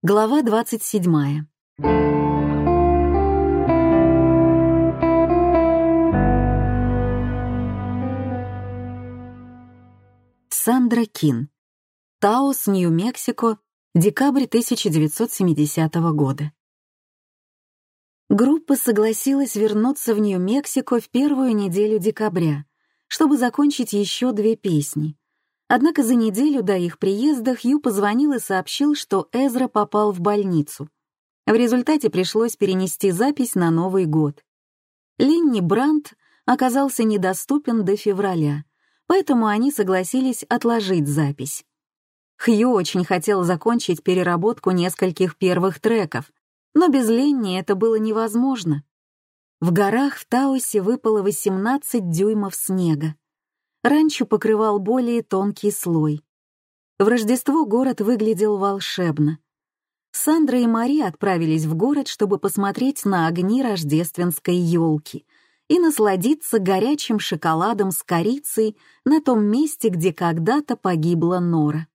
Глава 27. Сандра Кин. Таос, Нью-Мексико, декабрь 1970 года. Группа согласилась вернуться в Нью-Мексико в первую неделю декабря, чтобы закончить еще две песни. Однако за неделю до их приезда Хью позвонил и сообщил, что Эзра попал в больницу. В результате пришлось перенести запись на Новый год. Ленни Брандт оказался недоступен до февраля, поэтому они согласились отложить запись. Хью очень хотел закончить переработку нескольких первых треков, но без Ленни это было невозможно. В горах в Таусе выпало 18 дюймов снега ранчо покрывал более тонкий слой. В Рождество город выглядел волшебно. Сандра и Мари отправились в город, чтобы посмотреть на огни рождественской елки и насладиться горячим шоколадом с корицей на том месте, где когда-то погибла Нора.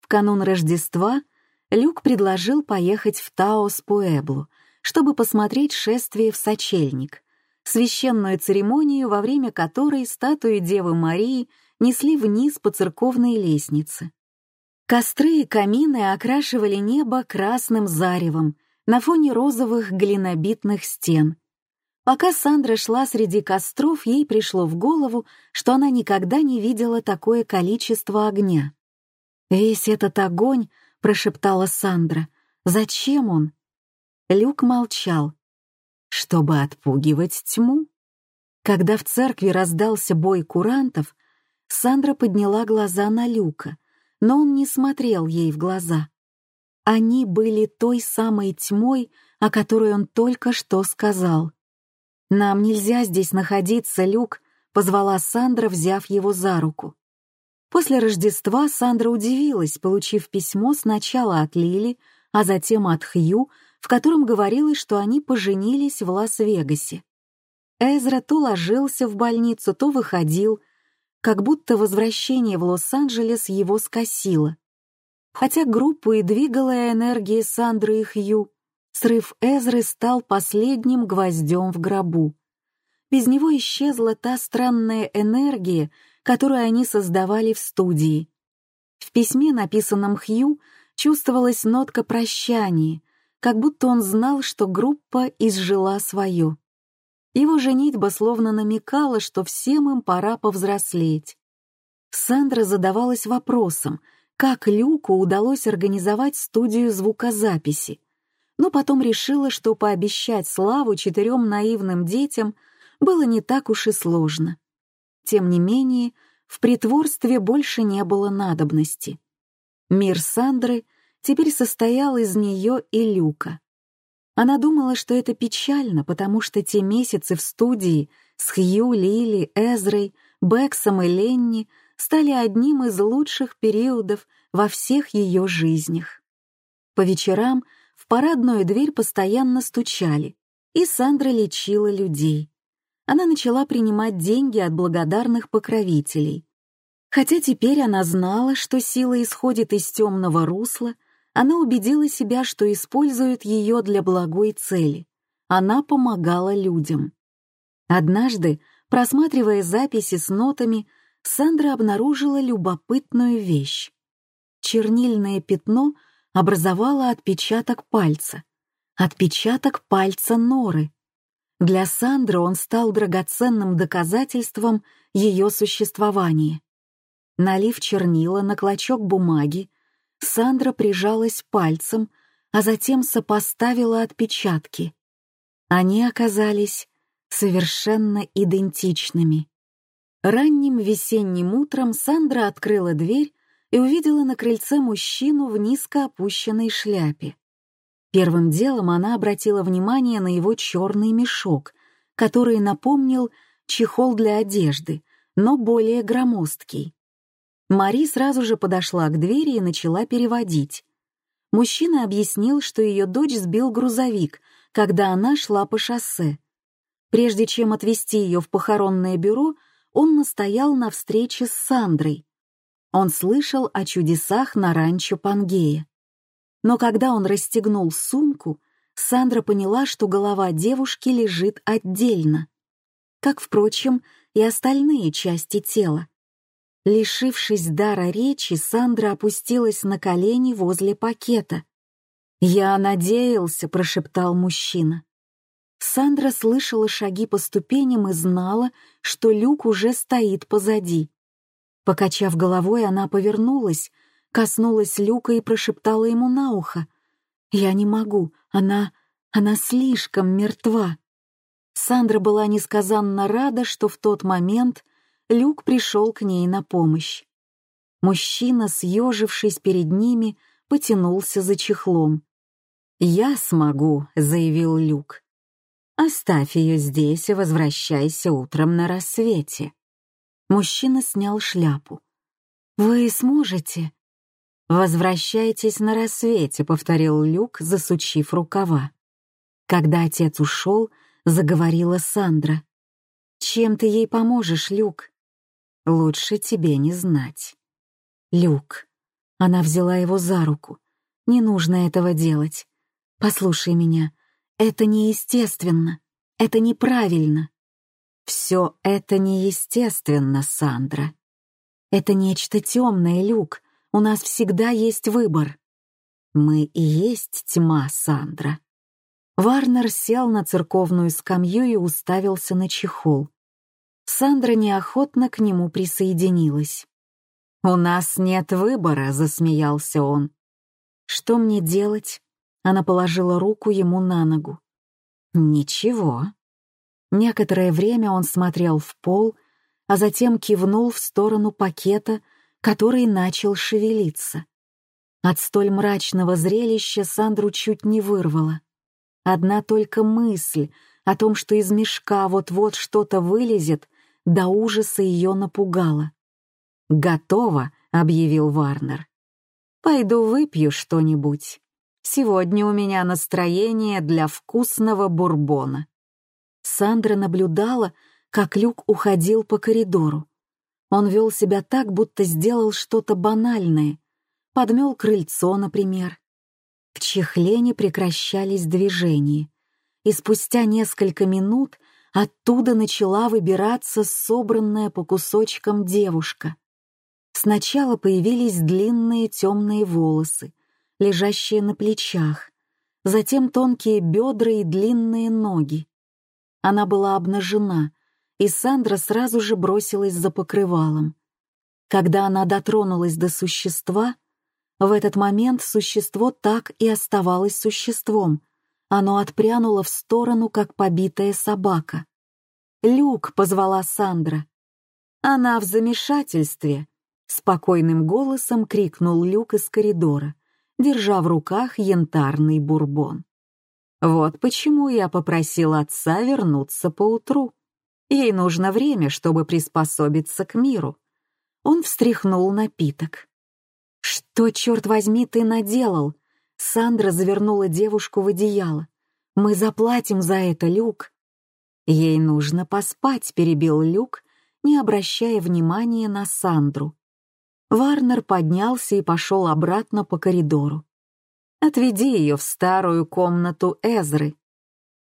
В канун Рождества Люк предложил поехать в Таос-Пуэблу, чтобы посмотреть шествие в сочельник священную церемонию, во время которой статуи Девы Марии несли вниз по церковной лестнице. Костры и камины окрашивали небо красным заревом на фоне розовых глинобитных стен. Пока Сандра шла среди костров, ей пришло в голову, что она никогда не видела такое количество огня. «Весь этот огонь», — прошептала Сандра, — «зачем он?» Люк молчал, чтобы отпугивать тьму. Когда в церкви раздался бой курантов, Сандра подняла глаза на Люка, но он не смотрел ей в глаза. Они были той самой тьмой, о которой он только что сказал. «Нам нельзя здесь находиться, Люк», — позвала Сандра, взяв его за руку. После Рождества Сандра удивилась, получив письмо сначала от Лили, а затем от Хью, в котором говорилось, что они поженились в Лас-Вегасе. Эзра то ложился в больницу, то выходил, как будто возвращение в Лос-Анджелес его скосило. Хотя группу и двигала энергия Сандры и Хью, срыв Эзры стал последним гвоздем в гробу. Без него исчезла та странная энергия, которую они создавали в студии. В письме, написанном Хью, чувствовалась нотка прощания, как будто он знал, что группа изжила свое. Его женитьба словно намекала, что всем им пора повзрослеть. Сандра задавалась вопросом, как Люку удалось организовать студию звукозаписи, но потом решила, что пообещать славу четырем наивным детям было не так уж и сложно. Тем не менее, в притворстве больше не было надобности. Мир Сандры — теперь состоял из нее и Люка. Она думала, что это печально, потому что те месяцы в студии с Хью, Лили, Эзрой, Бексом и Ленни стали одним из лучших периодов во всех ее жизнях. По вечерам в парадную дверь постоянно стучали, и Сандра лечила людей. Она начала принимать деньги от благодарных покровителей. Хотя теперь она знала, что сила исходит из темного русла — она убедила себя, что использует ее для благой цели. Она помогала людям. Однажды, просматривая записи с нотами, Сандра обнаружила любопытную вещь. Чернильное пятно образовало отпечаток пальца. Отпечаток пальца Норы. Для Сандры он стал драгоценным доказательством ее существования. Налив чернила на клочок бумаги, Сандра прижалась пальцем, а затем сопоставила отпечатки. Они оказались совершенно идентичными. Ранним весенним утром Сандра открыла дверь и увидела на крыльце мужчину в низко опущенной шляпе. Первым делом она обратила внимание на его черный мешок, который напомнил чехол для одежды, но более громоздкий. Мари сразу же подошла к двери и начала переводить. Мужчина объяснил, что ее дочь сбил грузовик, когда она шла по шоссе. Прежде чем отвезти ее в похоронное бюро, он настоял на встрече с Сандрой. Он слышал о чудесах на ранчо Пангея. Но когда он расстегнул сумку, Сандра поняла, что голова девушки лежит отдельно, как, впрочем, и остальные части тела. Лишившись дара речи, Сандра опустилась на колени возле пакета. «Я надеялся», — прошептал мужчина. Сандра слышала шаги по ступеням и знала, что люк уже стоит позади. Покачав головой, она повернулась, коснулась люка и прошептала ему на ухо. «Я не могу, она... она слишком мертва». Сандра была несказанно рада, что в тот момент Люк пришел к ней на помощь. Мужчина, съежившись перед ними, потянулся за чехлом. «Я смогу», — заявил Люк. «Оставь ее здесь и возвращайся утром на рассвете». Мужчина снял шляпу. «Вы сможете?» «Возвращайтесь на рассвете», — повторил Люк, засучив рукава. Когда отец ушел, заговорила Сандра. «Чем ты ей поможешь, Люк?» «Лучше тебе не знать». «Люк». Она взяла его за руку. «Не нужно этого делать. Послушай меня. Это неестественно. Это неправильно. Все это неестественно, Сандра. Это нечто темное, Люк. У нас всегда есть выбор. Мы и есть тьма, Сандра. Варнер сел на церковную скамью и уставился на чехол. Сандра неохотно к нему присоединилась. «У нас нет выбора», — засмеялся он. «Что мне делать?» Она положила руку ему на ногу. «Ничего», Некоторое время он смотрел в пол, а затем кивнул в сторону пакета, который начал шевелиться. От столь мрачного зрелища Сандру чуть не вырвало. Одна только мысль о том, что из мешка вот-вот что-то вылезет, до ужаса ее напугала. «Готово», — объявил Варнер. «Пойду выпью что-нибудь. Сегодня у меня настроение для вкусного бурбона». Сандра наблюдала, как Люк уходил по коридору. Он вел себя так, будто сделал что-то банальное. Подмел крыльцо, например. В чехле не прекращались движения. И спустя несколько минут оттуда начала выбираться собранная по кусочкам девушка. Сначала появились длинные темные волосы, лежащие на плечах, затем тонкие бедра и длинные ноги. Она была обнажена, и Сандра сразу же бросилась за покрывалом. Когда она дотронулась до существа, в этот момент существо так и оставалось существом. Оно отпрянуло в сторону, как побитая собака. «Люк!» — позвала Сандра. «Она в замешательстве!» — спокойным голосом крикнул Люк из коридора, держа в руках янтарный бурбон. Вот почему я попросил отца вернуться поутру. Ей нужно время, чтобы приспособиться к миру. Он встряхнул напиток. «Что, черт возьми, ты наделал?» Сандра завернула девушку в одеяло. «Мы заплатим за это, Люк». «Ей нужно поспать», — перебил Люк, не обращая внимания на Сандру. Варнер поднялся и пошел обратно по коридору. Отведи ее в старую комнату Эзры».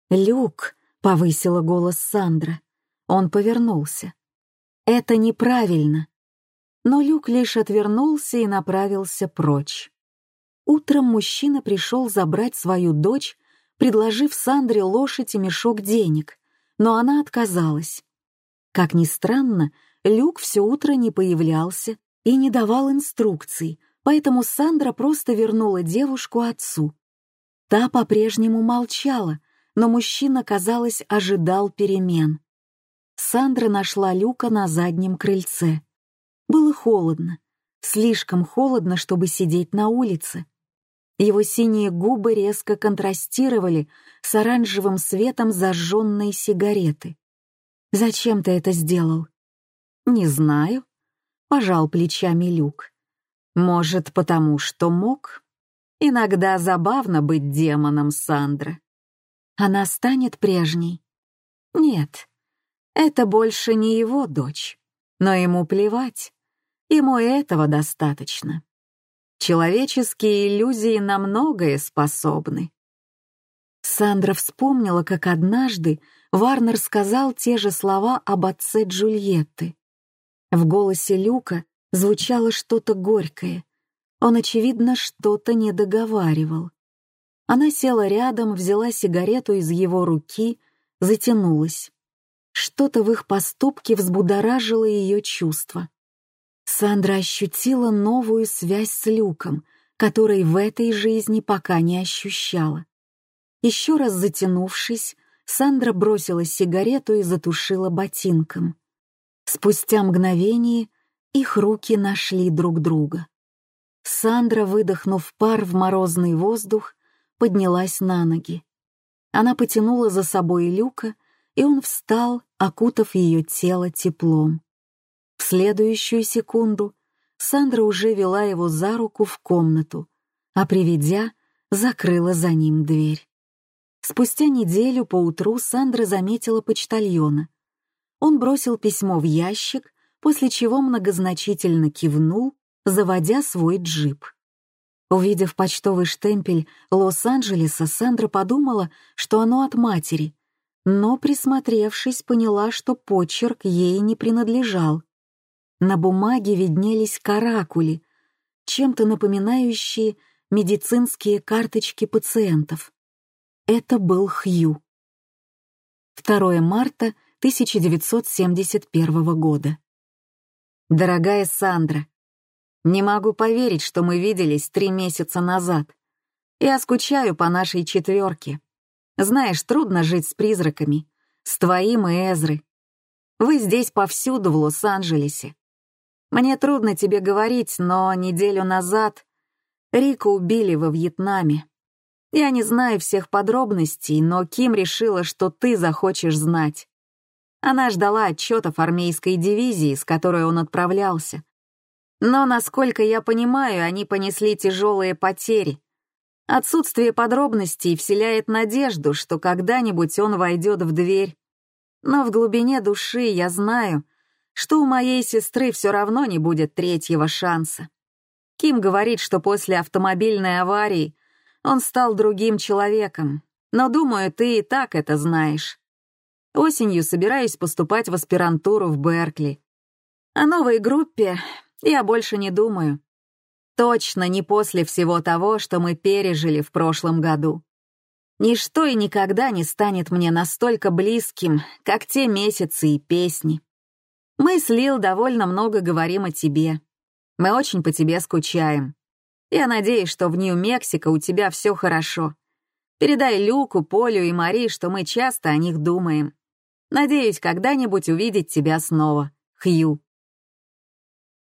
«Люк», — повысила голос Сандра. Он повернулся. «Это неправильно». Но Люк лишь отвернулся и направился прочь. Утром мужчина пришел забрать свою дочь, предложив Сандре лошадь и мешок денег, но она отказалась. Как ни странно, Люк все утро не появлялся и не давал инструкций, поэтому Сандра просто вернула девушку отцу. Та по-прежнему молчала, но мужчина, казалось, ожидал перемен. Сандра нашла Люка на заднем крыльце. Было холодно, слишком холодно, чтобы сидеть на улице. Его синие губы резко контрастировали с оранжевым светом зажженной сигареты. «Зачем ты это сделал?» «Не знаю», — пожал плечами Люк. Может, потому что мог? Иногда забавно быть демоном Сандра. Она станет прежней? Нет, это больше не его дочь. Но ему плевать. Ему этого достаточно. Человеческие иллюзии на многое способны. Сандра вспомнила, как однажды Варнер сказал те же слова об отце Джульетты. В голосе Люка звучало что-то горькое. Он, очевидно, что-то не договаривал. Она села рядом, взяла сигарету из его руки, затянулась. Что-то в их поступке взбудоражило ее чувства. Сандра ощутила новую связь с Люком, которой в этой жизни пока не ощущала. Еще раз затянувшись, Сандра бросила сигарету и затушила ботинком. Спустя мгновение их руки нашли друг друга. Сандра, выдохнув пар в морозный воздух, поднялась на ноги. Она потянула за собой Люка, и он встал, окутав ее тело теплом. Следующую секунду Сандра уже вела его за руку в комнату, а приведя, закрыла за ним дверь. Спустя неделю поутру Сандра заметила почтальона. Он бросил письмо в ящик, после чего многозначительно кивнул, заводя свой джип. Увидев почтовый штемпель Лос-Анджелеса, Сандра подумала, что оно от матери, но, присмотревшись, поняла, что почерк ей не принадлежал. На бумаге виднелись каракули, чем-то напоминающие медицинские карточки пациентов. Это был Хью. 2 марта 1971 года. Дорогая Сандра, не могу поверить, что мы виделись три месяца назад. Я скучаю по нашей четверке. Знаешь, трудно жить с призраками, с твоим и Эзры. Вы здесь повсюду в Лос-Анджелесе. Мне трудно тебе говорить, но неделю назад Рика убили во Вьетнаме. Я не знаю всех подробностей, но Ким решила, что ты захочешь знать. Она ждала отчетов армейской дивизии, с которой он отправлялся. Но, насколько я понимаю, они понесли тяжелые потери. Отсутствие подробностей вселяет надежду, что когда-нибудь он войдет в дверь. Но в глубине души я знаю, что у моей сестры все равно не будет третьего шанса. Ким говорит, что после автомобильной аварии он стал другим человеком, но, думаю, ты и так это знаешь. Осенью собираюсь поступать в аспирантуру в Беркли. О новой группе я больше не думаю. Точно не после всего того, что мы пережили в прошлом году. Ничто и никогда не станет мне настолько близким, как те месяцы и песни. Мы с Лил довольно много говорим о тебе. Мы очень по тебе скучаем. Я надеюсь, что в Нью-Мексико у тебя все хорошо. Передай Люку, Полю и Мари, что мы часто о них думаем. Надеюсь, когда-нибудь увидеть тебя снова. Хью.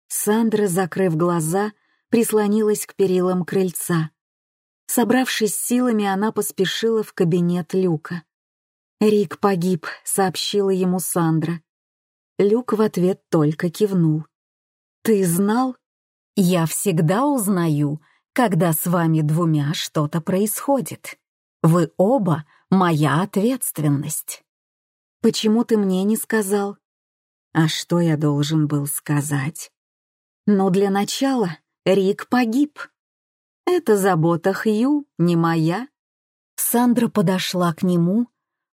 Сандра, закрыв глаза, прислонилась к перилам крыльца. Собравшись силами, она поспешила в кабинет Люка. «Рик погиб», — сообщила ему Сандра. Люк в ответ только кивнул. «Ты знал?» Я всегда узнаю, когда с вами двумя что-то происходит. Вы оба — моя ответственность. Почему ты мне не сказал? А что я должен был сказать? Но для начала Рик погиб. Это забота Хью, не моя. Сандра подошла к нему,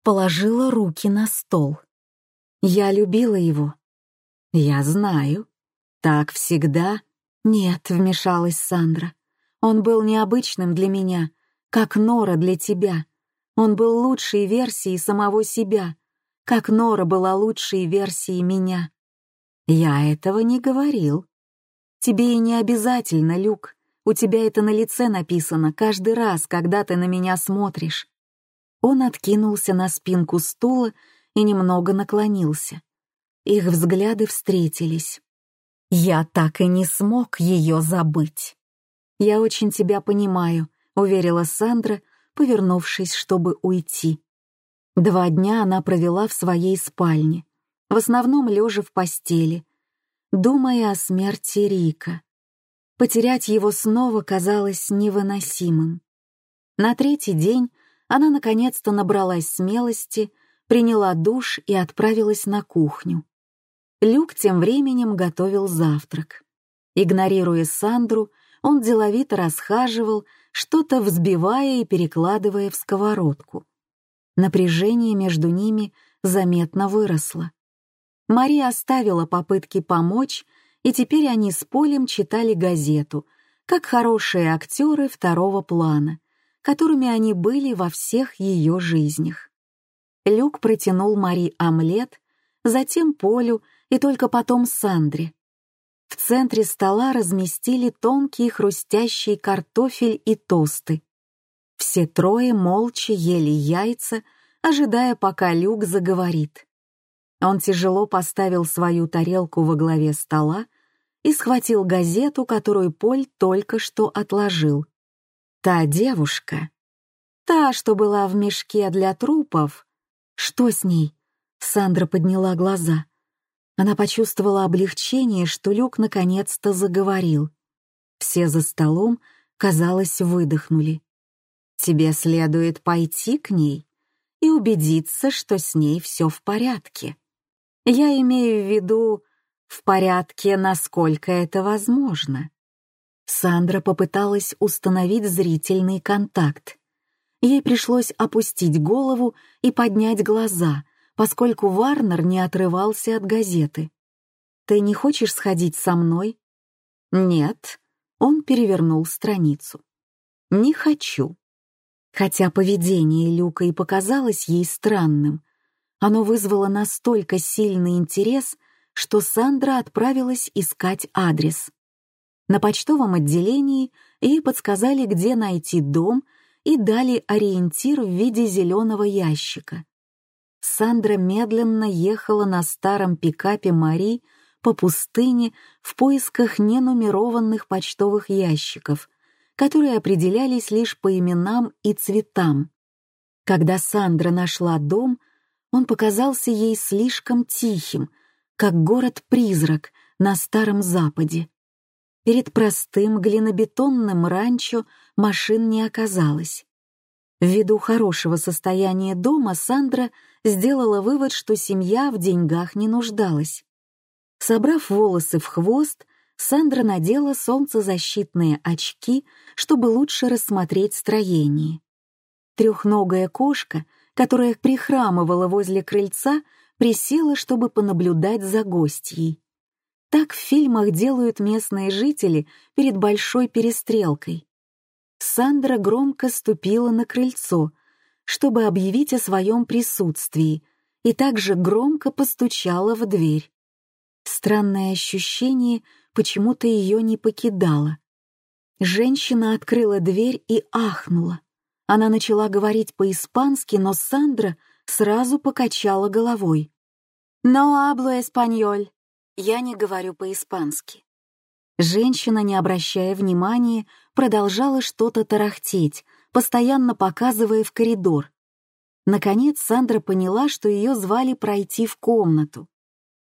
положила руки на стол. Я любила его. Я знаю. Так всегда «Нет», — вмешалась Сандра. «Он был необычным для меня, как Нора для тебя. Он был лучшей версией самого себя, как Нора была лучшей версией меня». «Я этого не говорил». «Тебе и не обязательно, Люк. У тебя это на лице написано каждый раз, когда ты на меня смотришь». Он откинулся на спинку стула и немного наклонился. Их взгляды встретились. Я так и не смог ее забыть. «Я очень тебя понимаю», — уверила Сандра, повернувшись, чтобы уйти. Два дня она провела в своей спальне, в основном лежа в постели, думая о смерти Рика. Потерять его снова казалось невыносимым. На третий день она наконец-то набралась смелости, приняла душ и отправилась на кухню. Люк тем временем готовил завтрак. Игнорируя Сандру, он деловито расхаживал, что-то взбивая и перекладывая в сковородку. Напряжение между ними заметно выросло. Мария оставила попытки помочь, и теперь они с Полем читали газету, как хорошие актеры второго плана, которыми они были во всех ее жизнях. Люк протянул Мари омлет, затем Полю и только потом Сандре. В центре стола разместили тонкий хрустящий картофель и тосты. Все трое молча ели яйца, ожидая, пока Люк заговорит. Он тяжело поставил свою тарелку во главе стола и схватил газету, которую Поль только что отложил. Та девушка, та, что была в мешке для трупов. Что с ней? Сандра подняла глаза. Она почувствовала облегчение, что Люк наконец-то заговорил. Все за столом, казалось, выдохнули. «Тебе следует пойти к ней и убедиться, что с ней все в порядке. Я имею в виду в порядке, насколько это возможно». Сандра попыталась установить зрительный контакт. Ей пришлось опустить голову и поднять глаза — поскольку Варнер не отрывался от газеты. «Ты не хочешь сходить со мной?» «Нет», — он перевернул страницу. «Не хочу». Хотя поведение Люка и показалось ей странным, оно вызвало настолько сильный интерес, что Сандра отправилась искать адрес. На почтовом отделении ей подсказали, где найти дом, и дали ориентир в виде зеленого ящика. Сандра медленно ехала на старом пикапе Мари по пустыне в поисках ненумерованных почтовых ящиков, которые определялись лишь по именам и цветам. Когда Сандра нашла дом, он показался ей слишком тихим, как город-призрак на Старом Западе. Перед простым глинобетонным ранчо машин не оказалось. Ввиду хорошего состояния дома Сандра сделала вывод, что семья в деньгах не нуждалась. Собрав волосы в хвост, Сандра надела солнцезащитные очки, чтобы лучше рассмотреть строение. Трехногая кошка, которая прихрамывала возле крыльца, присела, чтобы понаблюдать за гостьей. Так в фильмах делают местные жители перед большой перестрелкой. Сандра громко ступила на крыльцо — чтобы объявить о своем присутствии, и также громко постучала в дверь. Странное ощущение почему-то ее не покидало. Женщина открыла дверь и ахнула. Она начала говорить по-испански, но Сандра сразу покачала головой. «Но абло эспаньоль». Я не говорю по-испански. Женщина, не обращая внимания, продолжала что-то тарахтеть, постоянно показывая в коридор. Наконец Сандра поняла, что ее звали пройти в комнату.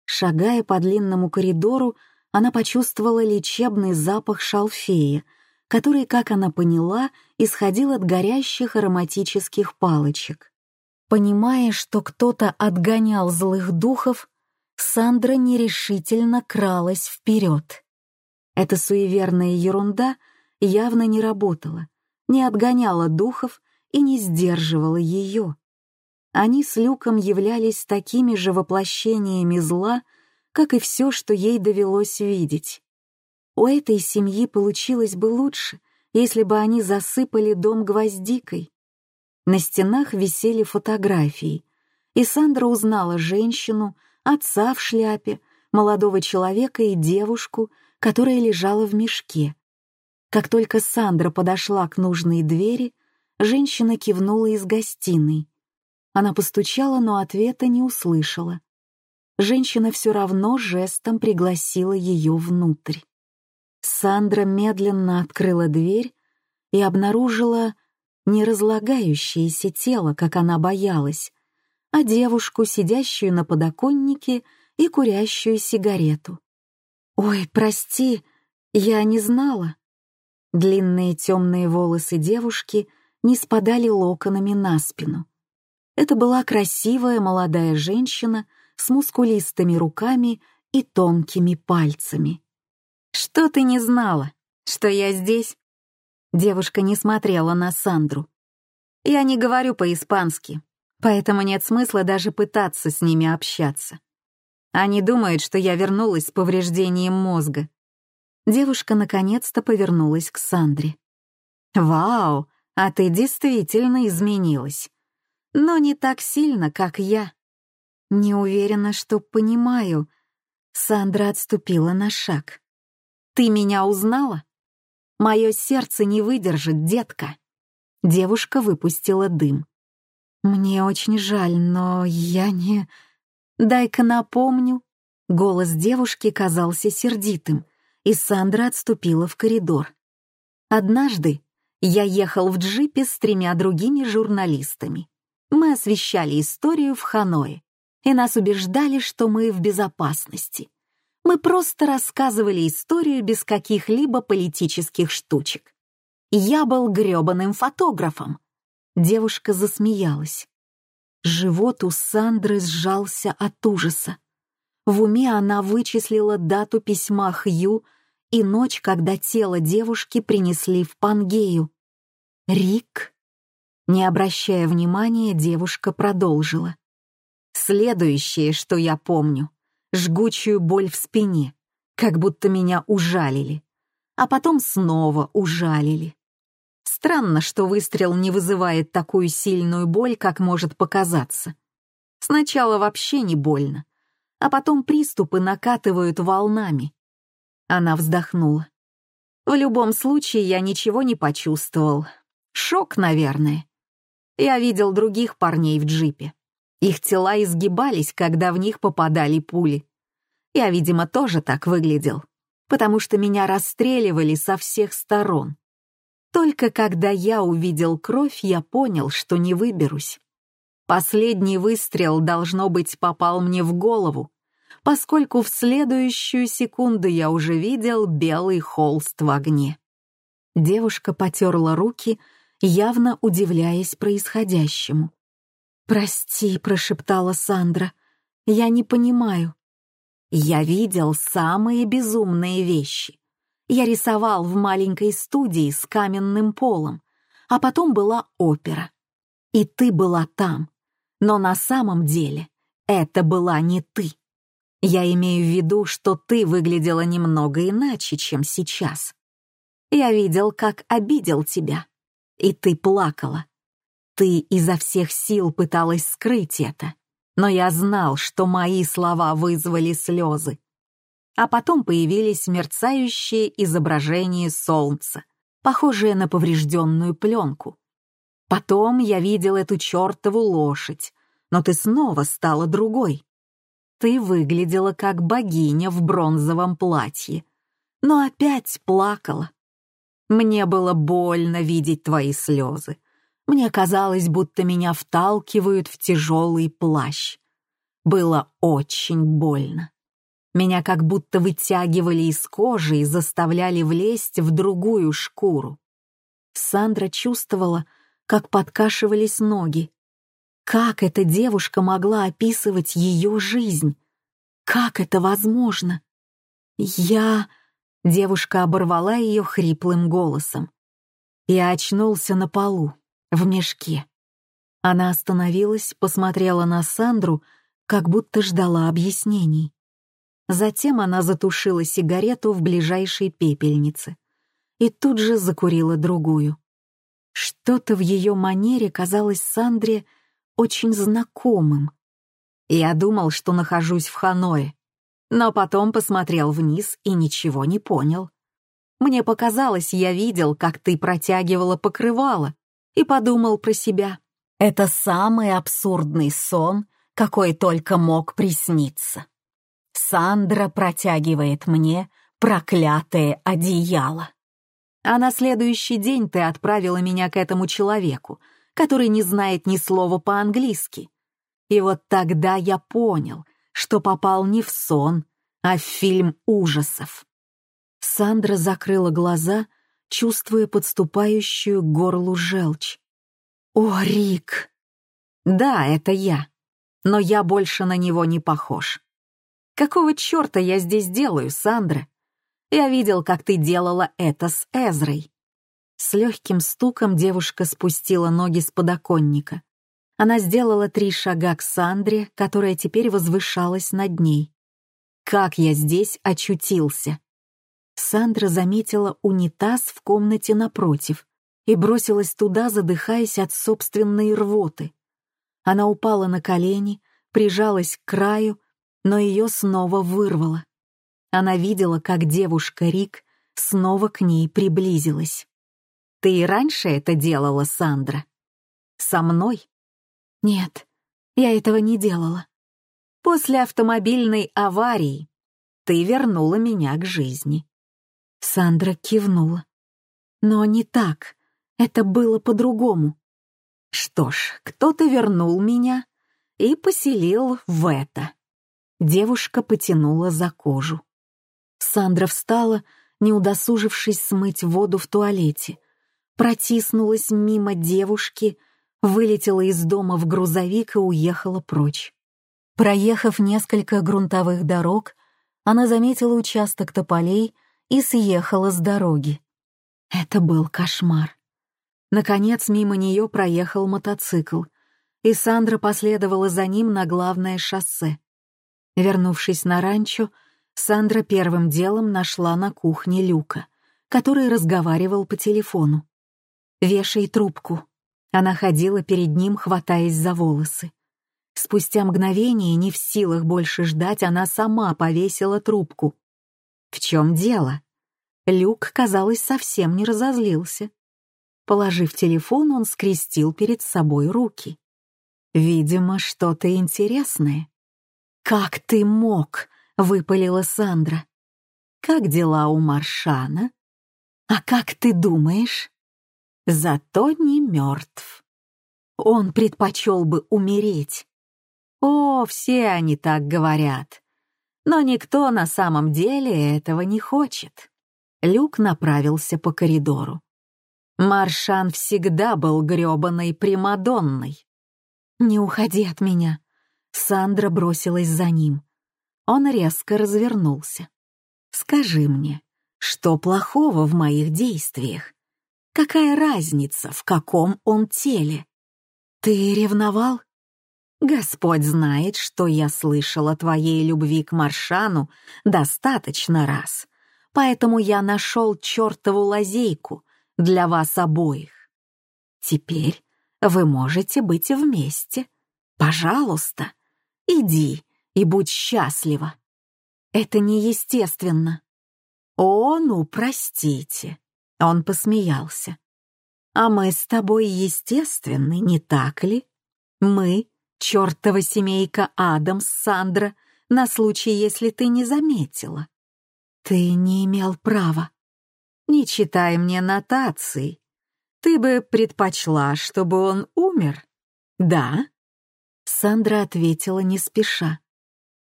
Шагая по длинному коридору, она почувствовала лечебный запах шалфея, который, как она поняла, исходил от горящих ароматических палочек. Понимая, что кто-то отгонял злых духов, Сандра нерешительно кралась вперед. Эта суеверная ерунда явно не работала — не отгоняла духов и не сдерживала ее. Они с Люком являлись такими же воплощениями зла, как и все, что ей довелось видеть. У этой семьи получилось бы лучше, если бы они засыпали дом гвоздикой. На стенах висели фотографии, и Сандра узнала женщину, отца в шляпе, молодого человека и девушку, которая лежала в мешке. Как только Сандра подошла к нужной двери, женщина кивнула из гостиной. Она постучала, но ответа не услышала. Женщина все равно жестом пригласила ее внутрь. Сандра медленно открыла дверь и обнаружила не разлагающееся тело, как она боялась, а девушку, сидящую на подоконнике и курящую сигарету. «Ой, прости, я не знала», Длинные темные волосы девушки не спадали локонами на спину. Это была красивая молодая женщина с мускулистыми руками и тонкими пальцами. «Что ты не знала? «Что я здесь?» Девушка не смотрела на Сандру. «Я не говорю по-испански, поэтому нет смысла даже пытаться с ними общаться. Они думают, что я вернулась с повреждением мозга». Девушка наконец-то повернулась к Сандре. «Вау, а ты действительно изменилась. Но не так сильно, как я». «Не уверена, что понимаю». Сандра отступила на шаг. «Ты меня узнала? Мое сердце не выдержит, детка». Девушка выпустила дым. «Мне очень жаль, но я не...» «Дай-ка напомню». Голос девушки казался сердитым, и Сандра отступила в коридор. Однажды я ехал в джипе с тремя другими журналистами. Мы освещали историю в Ханое, и нас убеждали, что мы в безопасности. Мы просто рассказывали историю без каких-либо политических штучек. Я был грёбаным фотографом. Девушка засмеялась. Живот у Сандры сжался от ужаса. В уме она вычислила дату письма Хью и ночь, когда тело девушки принесли в Пангею. «Рик?» Не обращая внимания, девушка продолжила. «Следующее, что я помню, жгучую боль в спине, как будто меня ужалили, а потом снова ужалили. Странно, что выстрел не вызывает такую сильную боль, как может показаться. Сначала вообще не больно, а потом приступы накатывают волнами, она вздохнула. В любом случае я ничего не почувствовал. Шок, наверное. Я видел других парней в джипе. Их тела изгибались, когда в них попадали пули. Я, видимо, тоже так выглядел, потому что меня расстреливали со всех сторон. Только когда я увидел кровь, я понял, что не выберусь. Последний выстрел, должно быть, попал мне в голову, поскольку в следующую секунду я уже видел белый холст в огне. Девушка потерла руки, явно удивляясь происходящему. «Прости», — прошептала Сандра, — «я не понимаю». «Я видел самые безумные вещи. Я рисовал в маленькой студии с каменным полом, а потом была опера. И ты была там, но на самом деле это была не ты». Я имею в виду, что ты выглядела немного иначе, чем сейчас. Я видел, как обидел тебя, и ты плакала. Ты изо всех сил пыталась скрыть это, но я знал, что мои слова вызвали слезы. А потом появились мерцающие изображения солнца, похожие на поврежденную пленку. Потом я видел эту чертову лошадь, но ты снова стала другой. Ты выглядела как богиня в бронзовом платье, но опять плакала. Мне было больно видеть твои слезы. Мне казалось, будто меня вталкивают в тяжелый плащ. Было очень больно. Меня как будто вытягивали из кожи и заставляли влезть в другую шкуру. Сандра чувствовала, как подкашивались ноги, как эта девушка могла описывать ее жизнь? Как это возможно? Я... Девушка оборвала ее хриплым голосом. Я очнулся на полу, в мешке. Она остановилась, посмотрела на Сандру, как будто ждала объяснений. Затем она затушила сигарету в ближайшей пепельнице и тут же закурила другую. Что-то в ее манере казалось Сандре очень знакомым. Я думал, что нахожусь в Ханое, но потом посмотрел вниз и ничего не понял. Мне показалось, я видел, как ты протягивала покрывало, и подумал про себя. Это самый абсурдный сон, какой только мог присниться. Сандра протягивает мне проклятое одеяло. А на следующий день ты отправила меня к этому человеку, который не знает ни слова по-английски. И вот тогда я понял, что попал не в сон, а в фильм ужасов. Сандра закрыла глаза, чувствуя подступающую к горлу желчь. «О, Рик!» «Да, это я, но я больше на него не похож. Какого черта я здесь делаю, Сандра? Я видел, как ты делала это с Эзрой». С легким стуком девушка спустила ноги с подоконника. Она сделала три шага к Сандре, которая теперь возвышалась над ней. «Как я здесь очутился?» Сандра заметила унитаз в комнате напротив и бросилась туда, задыхаясь от собственной рвоты. Она упала на колени, прижалась к краю, но ее снова вырвало. Она видела, как девушка Рик снова к ней приблизилась. «Ты и раньше это делала, Сандра?» «Со мной?» «Нет, я этого не делала. После автомобильной аварии ты вернула меня к жизни». Сандра кивнула. «Но не так. Это было по-другому. Что ж, кто-то вернул меня и поселил в это». Девушка потянула за кожу. Сандра встала, не удосужившись смыть воду в туалете, протиснулась мимо девушки, вылетела из дома в грузовик и уехала прочь. Проехав несколько грунтовых дорог, она заметила участок тополей и съехала с дороги. Это был кошмар. Наконец мимо нее проехал мотоцикл, и Сандра последовала за ним на главное шоссе. Вернувшись на ранчо, Сандра первым делом нашла на кухне Люка, который разговаривал по телефону. «Вешай трубку». Она ходила перед ним, хватаясь за волосы. Спустя мгновение, не в силах больше ждать, она сама повесила трубку. «В чем дело?» Люк, казалось, совсем не разозлился. Положив телефон, он скрестил перед собой руки. «Видимо, что-то интересное». «Как ты мог?» — выпалила Сандра. «Как дела у Маршана?» «А как ты думаешь?» «Зато не мертв. Он предпочел бы умереть. О, все они так говорят. Но никто на самом деле этого не хочет». Люк направился по коридору. Маршан всегда был грёбаной Примадонной. «Не уходи от меня!» Сандра бросилась за ним. Он резко развернулся. «Скажи мне, что плохого в моих действиях? Какая разница, в каком он теле? Ты ревновал? Господь знает, что я слышал о твоей любви к Маршану достаточно раз, поэтому я нашел чертову лазейку для вас обоих. Теперь вы можете быть вместе. Пожалуйста, иди и будь счастлива. Это неестественно. О, ну, простите. Он посмеялся. А мы с тобой естественны, не так ли? Мы, чертова семейка Адамс, Сандра, на случай, если ты не заметила. Ты не имел права. Не читай мне нотаций. Ты бы предпочла, чтобы он умер? Да? Сандра ответила не спеша.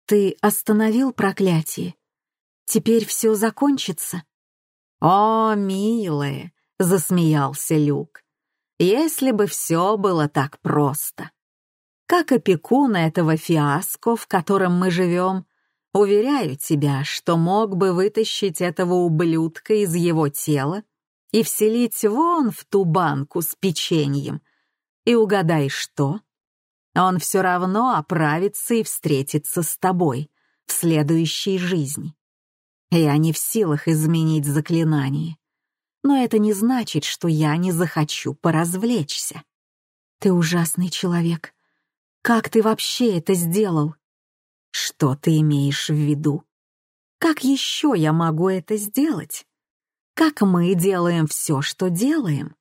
«Ты остановил проклятие? Теперь все закончится?» «О, милая!» — засмеялся Люк. «Если бы все было так просто! Как опекун этого фиаско, в котором мы живем, уверяю тебя, что мог бы вытащить этого ублюдка из его тела и вселить вон в ту банку с печеньем. И угадай, что?» Он все равно оправится и встретится с тобой в следующей жизни. Я не в силах изменить заклинание. Но это не значит, что я не захочу поразвлечься. Ты ужасный человек. Как ты вообще это сделал? Что ты имеешь в виду? Как еще я могу это сделать? Как мы делаем все, что делаем?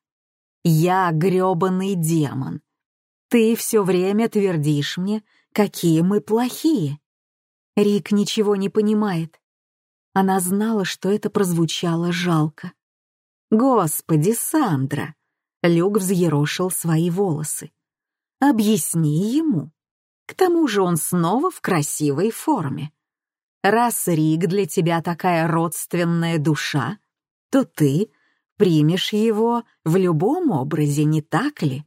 Я грёбаный демон, ты все время твердишь мне, какие мы плохие. Рик ничего не понимает. Она знала, что это прозвучало жалко. «Господи, Сандра!» Люк взъерошил свои волосы. «Объясни ему. К тому же он снова в красивой форме. Раз Рик для тебя такая родственная душа, то ты примешь его в любом образе, не так ли?»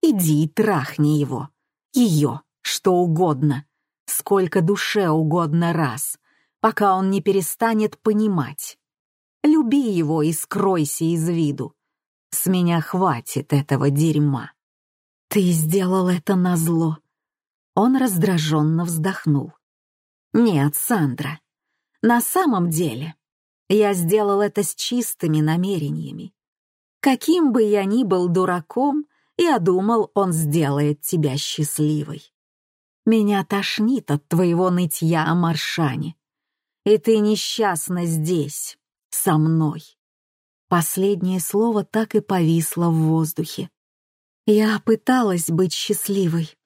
Иди и трахни его. Ее, что угодно. Сколько душе угодно раз. Пока он не перестанет понимать. Люби его и скройся из виду. С меня хватит этого дерьма. Ты сделал это назло. Он раздраженно вздохнул. Нет, Сандра, на самом деле я сделал это с чистыми намерениями. Каким бы я ни был дураком, я думал, он сделает тебя счастливой. Меня тошнит от твоего нытья о Маршане. И ты несчастна здесь, со мной. Последнее слово так и повисло в воздухе. Я пыталась быть счастливой.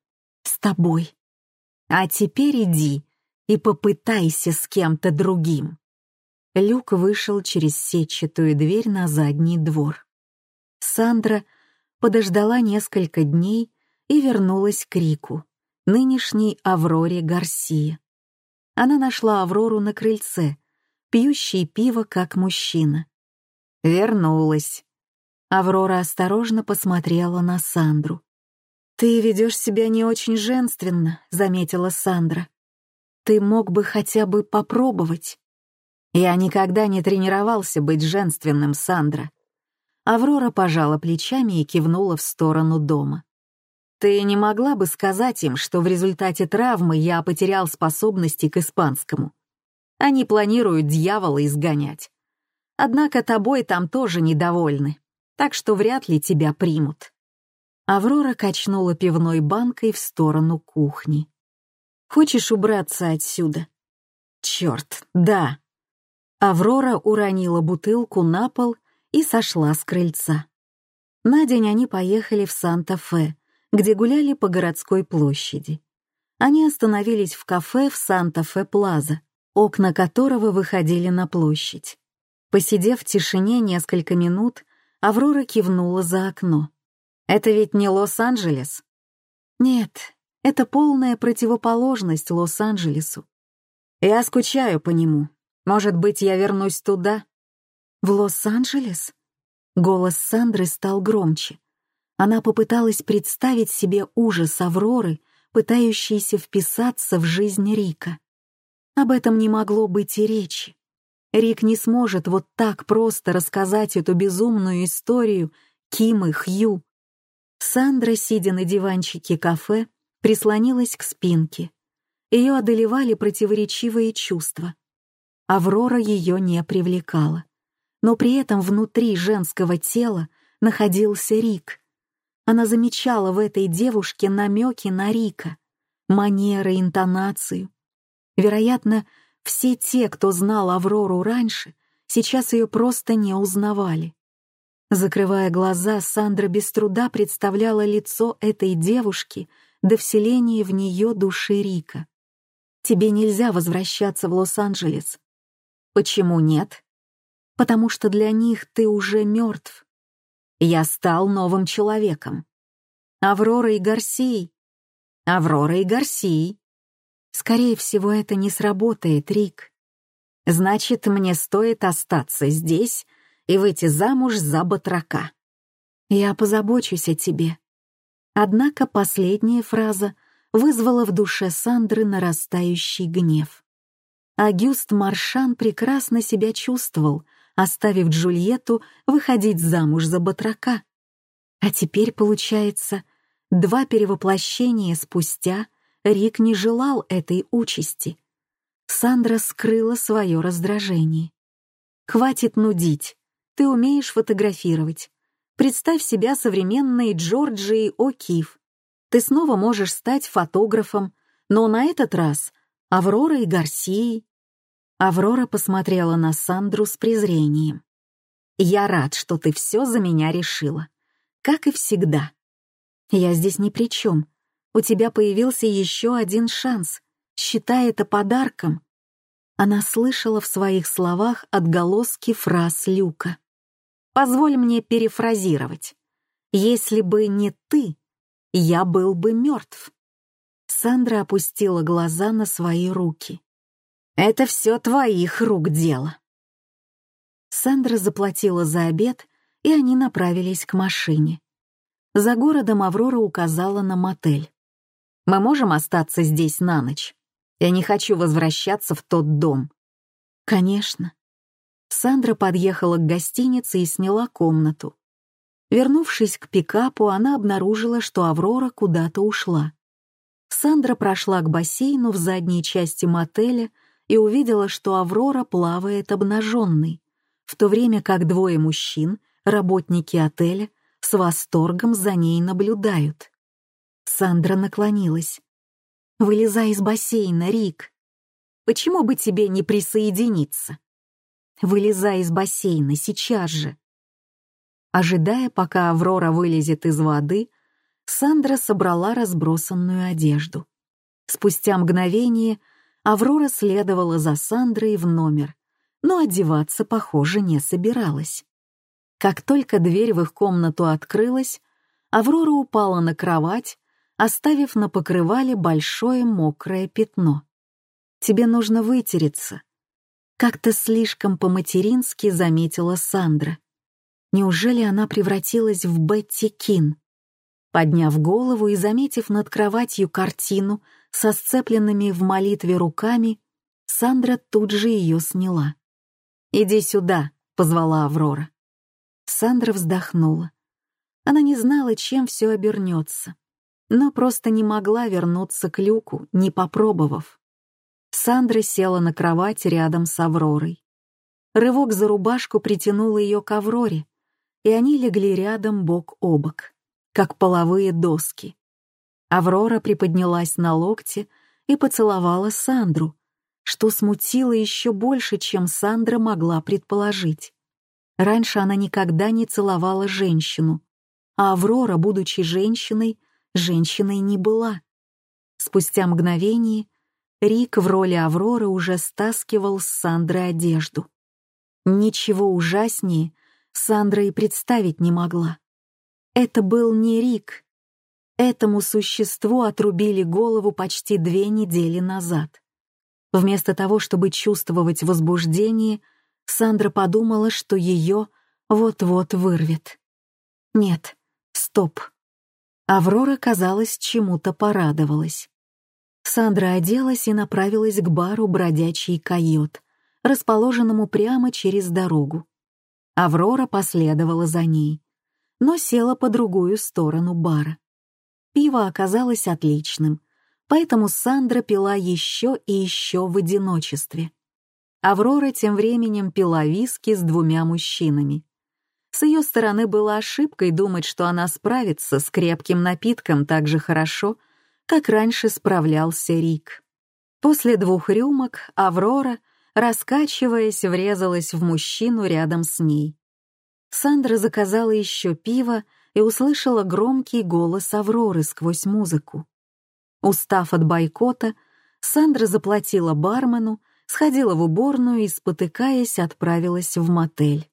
С тобой. А теперь иди и попытайся с кем-то другим. Люк вышел через сетчатую дверь на задний двор. Сандра подождала несколько дней и вернулась к Рику нынешней Авроре Гарсия. Она нашла Аврору на крыльце, пьющей пиво как мужчина. Вернулась. Аврора осторожно посмотрела на Сандру. «Ты ведешь себя не очень женственно», — заметила Сандра. «Ты мог бы хотя бы попробовать». «Я никогда не тренировался быть женственным, Сандра». Аврора пожала плечами и кивнула в сторону дома. Ты не могла бы сказать им, что в результате травмы я потерял способности к испанскому? Они планируют дьявола изгонять. Однако тобой там тоже недовольны, так что вряд ли тебя примут». Аврора качнула пивной банкой в сторону кухни. «Хочешь убраться отсюда?» «Черт, да!» Аврора уронила бутылку на пол и сошла с крыльца. На день они поехали в Санта-Фе, где гуляли по городской площади. Они остановились в кафе в Санта-Фе-Плаза, окна которого выходили на площадь. Посидев в тишине несколько минут, Аврора кивнула за окно. «Это ведь не Лос-Анджелес?» «Нет, это полная противоположность Лос-Анджелесу. Я скучаю по нему. Может быть, я вернусь туда?» «В Лос-Анджелес?» Голос Сандры стал громче. Она попыталась представить себе ужас Авроры, пытающейся вписаться в жизнь Рика. Об этом не могло быть и речи. Рик не сможет вот так просто рассказать эту безумную историю Ким и Хью. Сандра, сидя на диванчике кафе, прислонилась к спинке. Ее одолевали противоречивые чувства. Аврора ее не привлекала. Но при этом внутри женского тела находился Рик — она замечала в этой девушке намеки на Рика, манеры, интонацию. Вероятно, все те, кто знал Аврору раньше, сейчас ее просто не узнавали. Закрывая глаза, Сандра без труда представляла лицо этой девушки до вселения в нее души Рика. «Тебе нельзя возвращаться в Лос-Анджелес». «Почему нет?» «Потому что для них ты уже мертв. Я стал новым человеком. Аврора и Гарсий. Аврора и Гарсий. Скорее всего, это не сработает, Рик. Значит, мне стоит остаться здесь и выйти замуж за батрака. Я позабочусь о тебе. Однако последняя фраза вызвала в душе Сандры нарастающий гнев. Агюст Маршан прекрасно себя чувствовал, оставив Джульетту выходить замуж за батрака. А теперь, получается, два перевоплощения спустя Рик не желал этой участи. Сандра скрыла свое раздражение. «Хватит нудить. Ты умеешь фотографировать. Представь себя современной Джорджией О'Кив. Ты снова можешь стать фотографом, но на этот раз Авророй Гарсией. Аврора посмотрела на Сандру с презрением. «Я рад, что ты все за меня решила. Как и всегда. Я здесь ни при чем. У тебя появился еще один шанс. Считай это подарком». Она слышала в своих словах отголоски фраз Люка. «Позволь мне перефразировать. Если бы не ты, я был бы мертв». Сандра опустила глаза на свои руки. Это все твоих рук дело. Сандра заплатила за обед, и они направились к машине. За городом Аврора указала на мотель. «Мы можем остаться здесь на ночь? Я не хочу возвращаться в тот дом». «Конечно». Сандра подъехала к гостинице и сняла комнату. Вернувшись к пикапу, она обнаружила, что Аврора куда-то ушла. Сандра прошла к бассейну в задней части мотеля и увидела, что Аврора плавает обнаженной, в то время как двое мужчин, работники отеля, с восторгом за ней наблюдают. Сандра наклонилась. «Вылезай из бассейна, Рик. Почему бы тебе не присоединиться? Вылезай из бассейна сейчас же». Ожидая, пока Аврора вылезет из воды, Сандра собрала разбросанную одежду. Спустя мгновение Аврора следовала за Сандрой в номер, но одеваться, похоже, не собиралась. Как только дверь в их комнату открылась, Аврора упала на кровать, оставив на покрывале большое мокрое пятно. «Тебе нужно вытереться», — как-то слишком по-матерински заметила Сандра. Неужели она превратилась в Бетти Кин? Подняв голову и заметив над кроватью картину со сцепленными в молитве руками, Сандра тут же ее сняла. «Иди сюда», — позвала Аврора. Сандра вздохнула. Она не знала, чем все обернется, но просто не могла вернуться к люку, не попробовав. Сандра села на кровать рядом с Авророй. Рывок за рубашку притянул ее к Авроре, и они легли рядом бок о бок, как половые доски. Аврора приподнялась на локте и поцеловала Сандру, что смутило еще больше, чем Сандра могла предположить. Раньше она никогда не целовала женщину, а Аврора, будучи женщиной, женщиной не была. Спустя мгновение Рик в роли Авроры уже стаскивал с Сандры одежду. Ничего ужаснее Сандра и представить не могла. Это был не Рик. Этому существу отрубили голову почти две недели назад. Вместо того, чтобы чувствовать возбуждение, Сандра подумала, что ее вот-вот вырвет. Нет, стоп. Аврора, казалось, чему-то порадовалась. Сандра оделась и направилась к бару «Бродячий койот», расположенному прямо через дорогу. Аврора последовала за ней, но села по другую сторону бара. Пиво оказалось отличным, поэтому Сандра пила еще и еще в одиночестве. Аврора тем временем пила виски с двумя мужчинами. С ее стороны было ошибкой думать, что она справится с крепким напитком так же хорошо, как раньше справлялся Рик. После двух рюмок Аврора, раскачиваясь, врезалась в мужчину рядом с ней. Сандра заказала еще пиво и услышала громкий голос Авроры сквозь музыку. Устав от бойкота, Сандра заплатила бармену, сходила в уборную и, спотыкаясь, отправилась в мотель.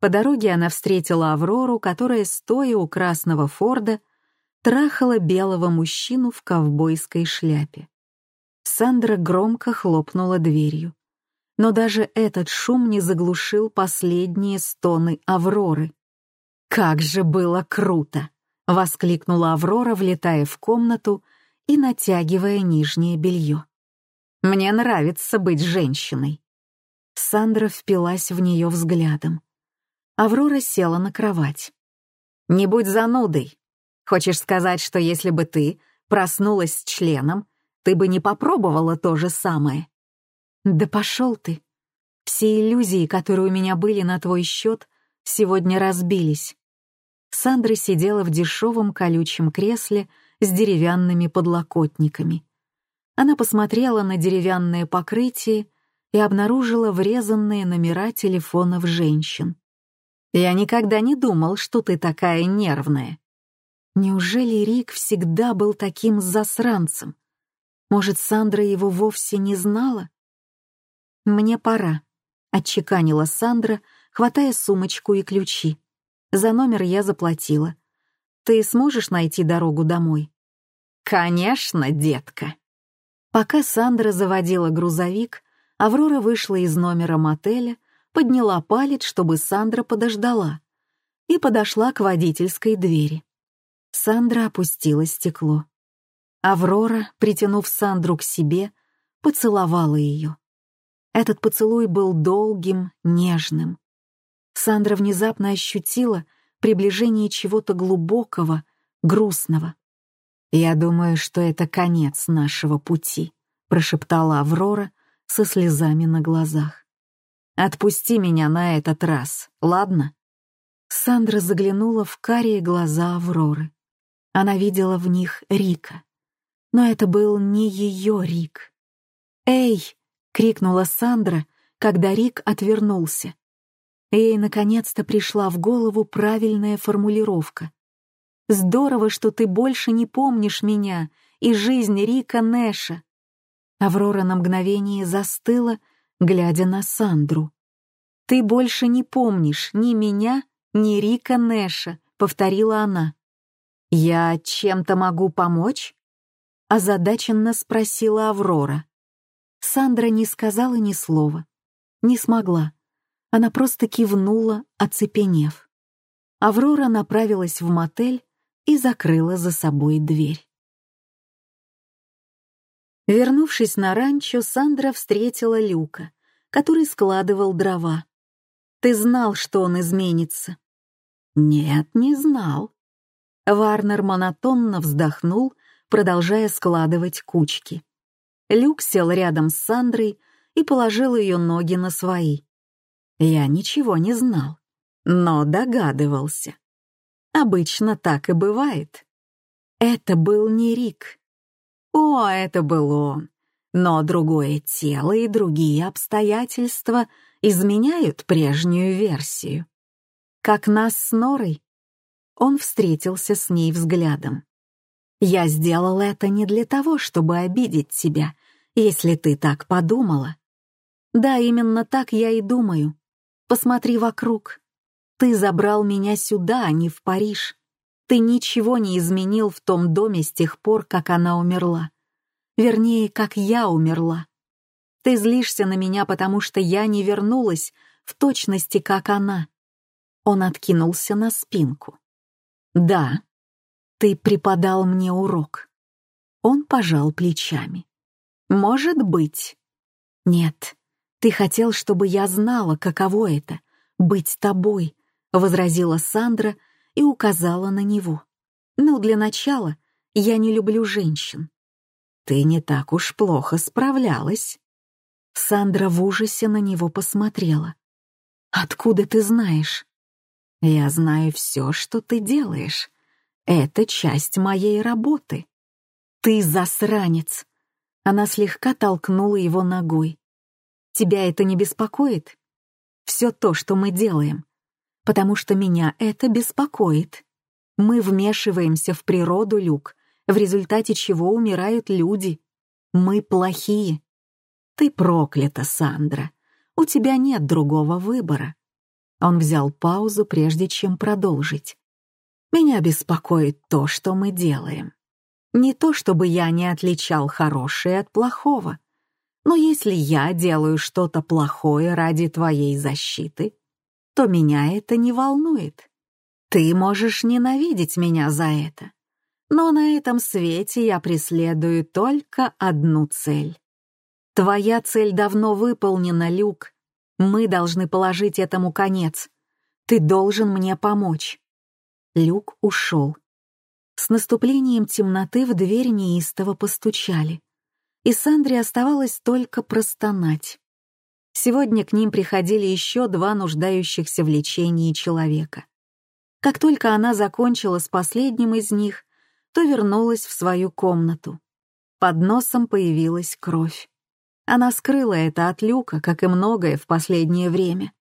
По дороге она встретила Аврору, которая, стоя у красного Форда, трахала белого мужчину в ковбойской шляпе. Сандра громко хлопнула дверью. Но даже этот шум не заглушил последние стоны Авроры. «Как же было круто!» — воскликнула Аврора, влетая в комнату и натягивая нижнее белье. Мне нравится быть женщиной». Сандра впилась в нее взглядом. Аврора села на кровать. «Не будь занудой. Хочешь сказать, что если бы ты проснулась с членом, ты бы не попробовала то же самое?» «Да пошел ты. Все иллюзии, которые у меня были на твой счет, сегодня разбились». Сандра сидела в дешевом колючем кресле с деревянными подлокотниками. Она посмотрела на деревянное покрытие и обнаружила врезанные номера телефонов женщин. «Я никогда не думал, что ты такая нервная». Неужели Рик всегда был таким засранцем? Может, Сандра его вовсе не знала? «Мне пора», — отчеканила Сандра, хватая сумочку и ключи. «За номер я заплатила. Ты сможешь найти дорогу домой?» «Конечно, детка», Пока Сандра заводила грузовик, Аврора вышла из номера мотеля, подняла палец, чтобы Сандра подождала, и подошла к водительской двери. Сандра опустила стекло. Аврора, притянув Сандру к себе, поцеловала ее. Этот поцелуй был долгим, нежным. Сандра внезапно ощутила приближение чего-то глубокого, грустного. «Я думаю, что это конец нашего пути», — прошептала Аврора со слезами на глазах. «Отпусти меня на этот раз, ладно?» Сандра заглянула в карие глаза Авроры. Она видела в них Рика. Но это был не ее Рик. «Эй!» — крикнула Сандра, когда Рик отвернулся. Ей наконец-то пришла в голову правильная формулировка. Здорово, что ты больше не помнишь меня и жизнь Рика Нэша. Аврора на мгновение застыла, глядя на Сандру. Ты больше не помнишь ни меня, ни Рика Нэша, повторила она. Я чем-то могу помочь? Озадаченно спросила Аврора. Сандра не сказала ни слова. Не смогла. Она просто кивнула, оцепенев. Аврора направилась в мотель, и закрыла за собой дверь. Вернувшись на ранчо, Сандра встретила Люка, который складывал дрова. «Ты знал, что он изменится?» «Нет, не знал». Варнер монотонно вздохнул, продолжая складывать кучки. Люк сел рядом с Сандрой и положил ее ноги на свои. Я ничего не знал, но догадывался. Обычно так и бывает. Это был не Рик. О, это был он. Но другое тело и другие обстоятельства изменяют прежнюю версию. Как нас с Норой. Он встретился с ней взглядом. «Я сделал это не для того, чтобы обидеть тебя, если ты так подумала». «Да, именно так я и думаю. Посмотри вокруг. Ты забрал меня сюда, а не в Париж. Ты ничего не изменил в том доме с тех пор, как она умерла. Вернее, как я умерла. Ты злишься на меня, потому что я не вернулась в точности, как она. Он откинулся на спинку. Да, ты преподал мне урок. Он пожал плечами. Может быть. Нет, ты хотел, чтобы я знала, каково это — быть тобой, — возразила Сандра и указала на него. «Ну, для начала, я не люблю женщин». «Ты не так уж плохо справлялась». Сандра в ужасе на него посмотрела. «Откуда ты знаешь?» «Я знаю все, что ты делаешь. Это часть моей работы». «Ты засранец!» Она слегка толкнула его ногой. «Тебя это не беспокоит? Все то, что мы делаем, потому что меня это беспокоит. Мы вмешиваемся в природу, Люк, в результате чего умирают люди. Мы плохие. Ты проклята, Сандра. У тебя нет другого выбора. Он взял паузу, прежде чем продолжить. Меня беспокоит то, что мы делаем. Не то, чтобы я не отличал хорошее от плохого, но если я делаю что-то плохое ради твоей защиты, то меня это не волнует. Ты можешь ненавидеть меня за это, но на этом свете я преследую только одну цель. Твоя цель давно выполнена, Люк. Мы должны положить этому конец. Ты должен мне помочь. Люк ушел. С наступлением темноты в дверь неистово постучали, и Сандре оставалось только простонать. Сегодня к ним приходили еще два нуждающихся в лечении человека. Как только она закончила с последним из них, то вернулась в свою комнату. Под носом появилась кровь. Она скрыла это от Люка, как и многое в последнее время.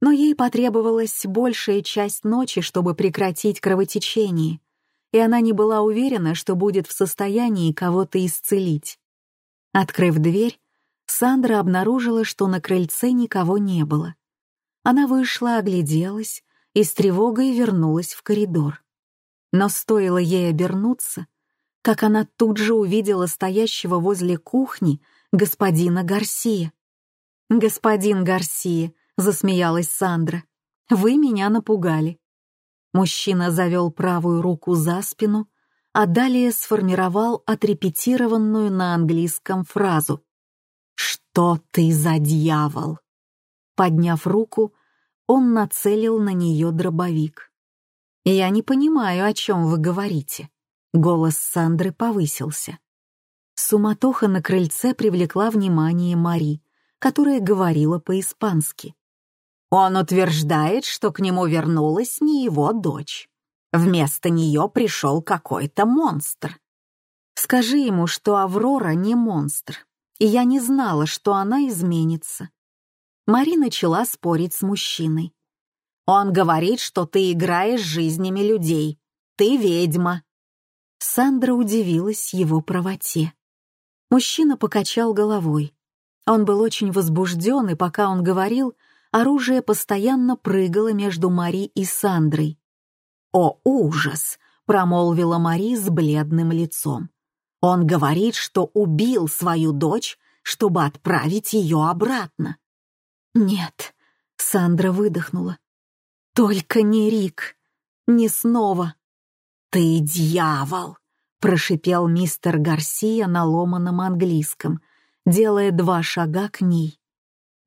Но ей потребовалась большая часть ночи, чтобы прекратить кровотечение, и она не была уверена, что будет в состоянии кого-то исцелить. Открыв дверь, Сандра обнаружила, что на крыльце никого не было. Она вышла, огляделась и с тревогой вернулась в коридор. Но стоило ей обернуться, как она тут же увидела стоящего возле кухни господина Гарсия. «Господин Гарсия», — засмеялась Сандра, — «вы меня напугали». Мужчина завел правую руку за спину, а далее сформировал отрепетированную на английском фразу «Что ты за дьявол?» Подняв руку, он нацелил на нее дробовик. «Я не понимаю, о чем вы говорите». Голос Сандры повысился. Суматоха на крыльце привлекла внимание Мари, которая говорила по-испански. Он утверждает, что к нему вернулась не его дочь. Вместо нее пришел какой-то монстр. Скажи ему, что Аврора не монстр, и я не знала, что она изменится. Мари начала спорить с мужчиной. Он говорит, что ты играешь жизнями людей. Ты ведьма. Сандра удивилась его правоте. Мужчина покачал головой. Он был очень возбужден, и пока он говорил, оружие постоянно прыгало между Мари и Сандрой. «О, ужас!» — промолвила Мари с бледным лицом. «Он говорит, что убил свою дочь, чтобы отправить ее обратно». «Нет», — Сандра выдохнула. «Только не Рик, не снова». «Ты дьявол!» — прошипел мистер Гарсия на ломаном английском, делая два шага к ней.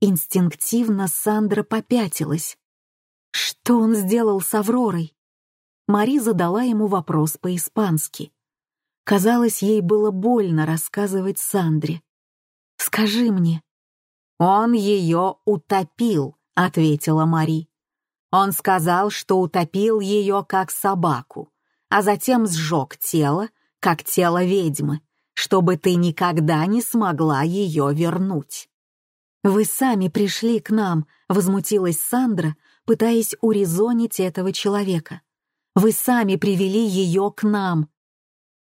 Инстинктивно Сандра попятилась. Что он сделал с Авророй? Мари задала ему вопрос по-испански. Казалось, ей было больно рассказывать Сандре. «Скажи мне». «Он ее утопил», — ответила Мари. «Он сказал, что утопил ее как собаку, а затем сжег тело, как тело ведьмы, чтобы ты никогда не смогла ее вернуть». «Вы сами пришли к нам», — возмутилась Сандра, пытаясь урезонить этого человека. Вы сами привели ее к нам».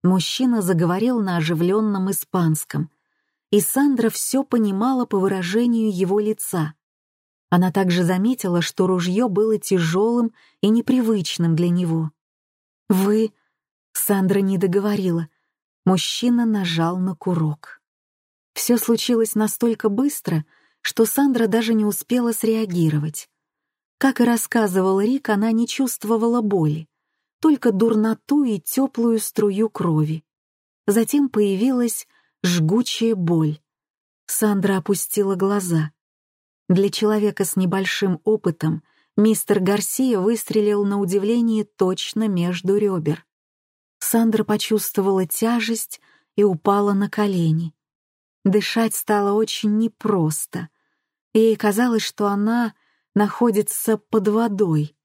Мужчина заговорил на оживленном испанском, и Сандра все понимала по выражению его лица. Она также заметила, что ружье было тяжелым и непривычным для него. «Вы...» — Сандра не договорила. Мужчина нажал на курок. Все случилось настолько быстро, что Сандра даже не успела среагировать. Как и рассказывал Рик, она не чувствовала боли только дурноту и теплую струю крови. Затем появилась жгучая боль. Сандра опустила глаза. Для человека с небольшим опытом мистер Гарсия выстрелил на удивление точно между ребер. Сандра почувствовала тяжесть и упала на колени. Дышать стало очень непросто. Ей казалось, что она находится под водой.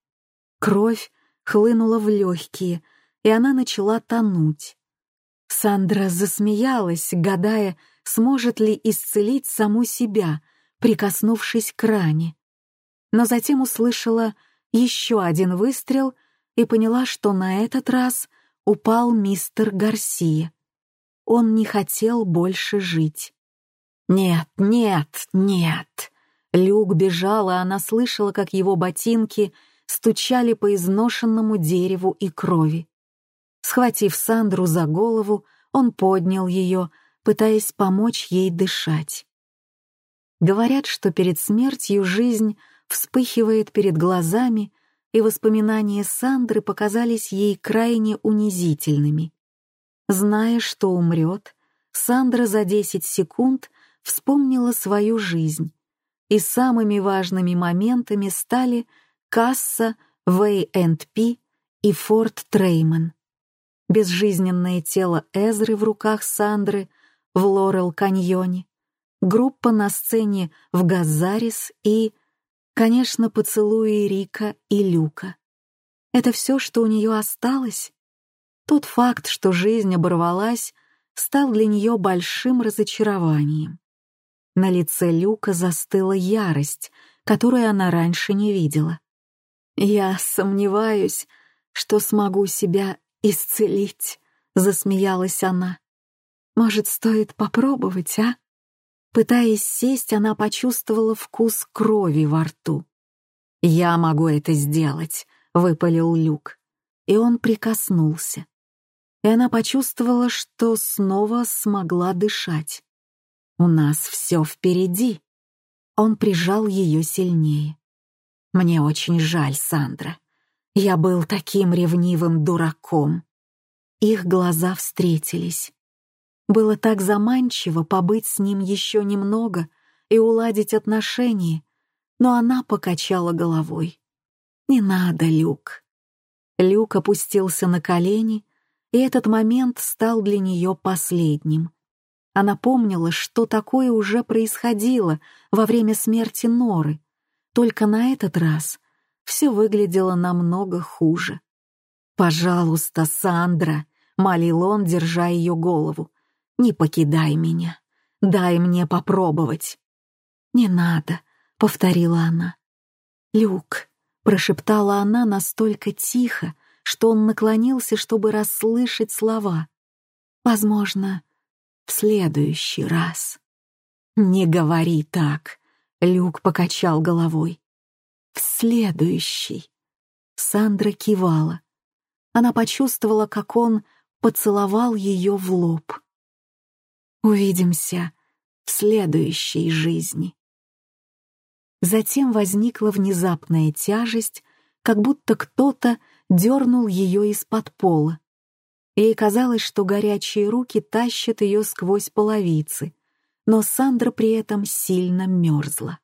Кровь хлынула в легкие, и она начала тонуть. Сандра засмеялась, гадая, сможет ли исцелить саму себя, прикоснувшись к ране. Но затем услышала еще один выстрел и поняла, что на этот раз упал мистер Гарсия. Он не хотел больше жить. «Нет, нет, нет!» Люк бежал, а она слышала, как его ботинки стучали по изношенному дереву и крови. Схватив Сандру за голову, он поднял ее, пытаясь помочь ей дышать. Говорят, что перед смертью жизнь вспыхивает перед глазами, и воспоминания Сандры показались ей крайне унизительными. Зная, что умрет, Сандра за 10 секунд вспомнила свою жизнь, и самыми важными моментами стали Касса, В&П и Форт Трейман. Безжизненное тело Эзры в руках Сандры в Лорел-каньоне, группа на сцене в Газарис и, конечно, поцелуи Рика и Люка. Это все, что у нее осталось? Тот факт, что жизнь оборвалась, стал для нее большим разочарованием. На лице Люка застыла ярость, которую она раньше не видела. «Я сомневаюсь, что смогу себя исцелить», — засмеялась она. «Может, стоит попробовать, а?» Пытаясь сесть, она почувствовала вкус крови во рту. «Я могу это сделать», — выпалил Люк. И он прикоснулся. И она почувствовала, что снова смогла дышать. «У нас все впереди». Он прижал ее сильнее. Мне очень жаль, Сандра. Я был таким ревнивым дураком. Их глаза встретились. Было так заманчиво побыть с ним еще немного, и уладить отношения, но она покачала головой. «Не надо, Люк». Люк опустился на колени, и этот момент стал для нее последним. Она помнила, что такое уже происходило во время смерти Норы, только на этот раз все выглядело намного хуже. «Пожалуйста, Сандра», — молил он, держа ее голову, — «не покидай меня, дай мне попробовать». «Не надо», — повторила она. «Люк», — прошептала она настолько тихо, что он наклонился, чтобы расслышать слова. «Возможно, в следующий раз». «Не говори так», — Люк покачал головой. «В следующий». Сандра кивала. Она почувствовала, как он поцеловал ее в лоб. «Увидимся в следующей жизни». Затем возникла внезапная тяжесть, как будто кто-то дернул ее из-под пола. Ей казалось, что горячие руки тащат ее сквозь половицы, но Сандра при этом сильно мерзла.